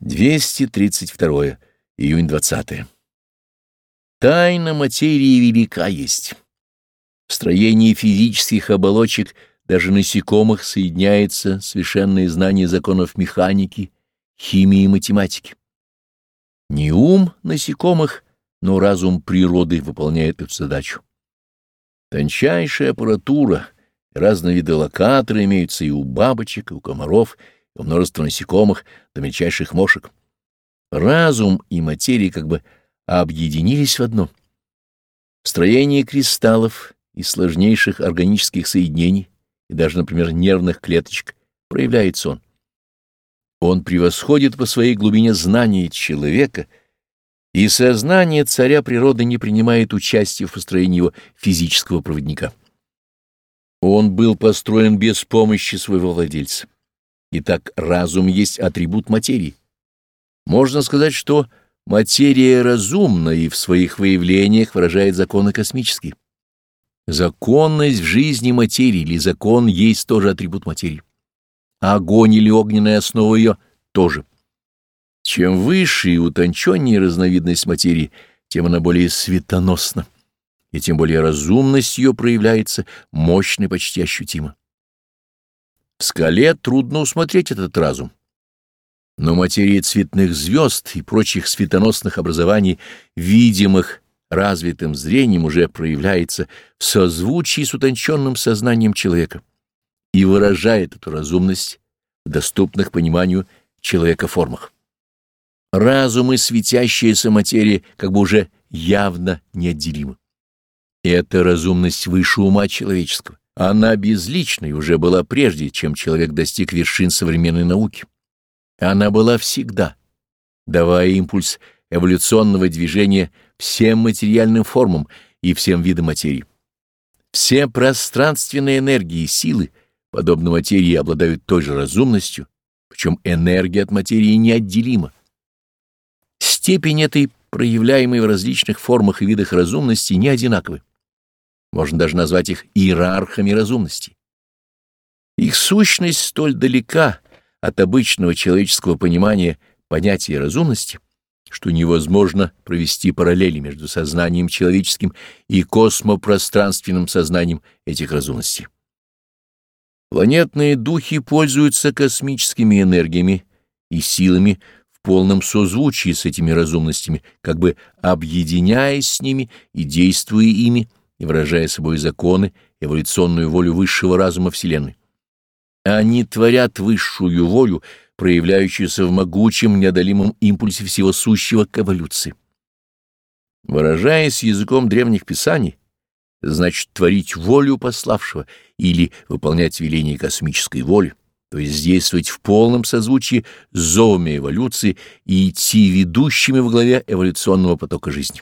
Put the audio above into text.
232. Июнь 20. Тайна материи велика есть. В строении физических оболочек даже насекомых соединяется совершенное знание законов механики, химии и математики. Не ум насекомых, но разум природы выполняет эту задачу. Тончайшая аппаратура, разные виды локаторы имеются и у бабочек, и у комаров, и у множества насекомых до мельчайших мошек. Разум и материя как бы объединились в одно. В строении кристаллов и сложнейших органических соединений, и даже, например, нервных клеточек, проявляется он. Он превосходит по своей глубине знания человека, и сознание царя природы не принимает участия в построении его физического проводника. Он был построен без помощи своего владельца. Итак, разум есть атрибут материи. Можно сказать, что материя разумна и в своих выявлениях выражает законы космические. Законность в жизни материи или закон есть тоже атрибут материи. Огонь или огненная основа ее тоже. Чем выше и утонченнее разновидность материи, тем она более светоносна, и тем более разумность ее проявляется мощно и почти ощутимо. В скале трудно усмотреть этот разум. Но материя цветных звезд и прочих светоносных образований, видимых развитым зрением, уже проявляется в созвучии с утонченным сознанием человека и выражает эту разумность в доступных пониманию человека формах. Разум и светящаяся материя как бы уже явно неотделимы. Это разумность выше ума человеческого. Она безличной уже была прежде, чем человек достиг вершин современной науки. Она была всегда, давая импульс эволюционного движения всем материальным формам и всем видам материи. Все пространственные энергии и силы, подобно материи, обладают той же разумностью, причем энергия от материи неотделима. Степень этой, проявляемой в различных формах и видах разумности, не одинаковы. Можно даже назвать их иерархами разумности. Их сущность столь далека от обычного человеческого понимания понятия разумности, что невозможно провести параллели между сознанием человеческим и космопространственным сознанием этих разумностей. Планетные духи пользуются космическими энергиями и силами в полном созвучии с этими разумностями, как бы объединяясь с ними и действуя ими, и выражая собой законы, эволюционную волю высшего разума Вселенной. Они творят высшую волю, проявляющуюся в могучем, неодолимом импульсе всего сущего к эволюции. Выражаясь языком древних писаний, значит творить волю пославшего или выполнять веление космической воли, то есть действовать в полном созвучии с зовами эволюции и идти ведущими во главе эволюционного потока жизни.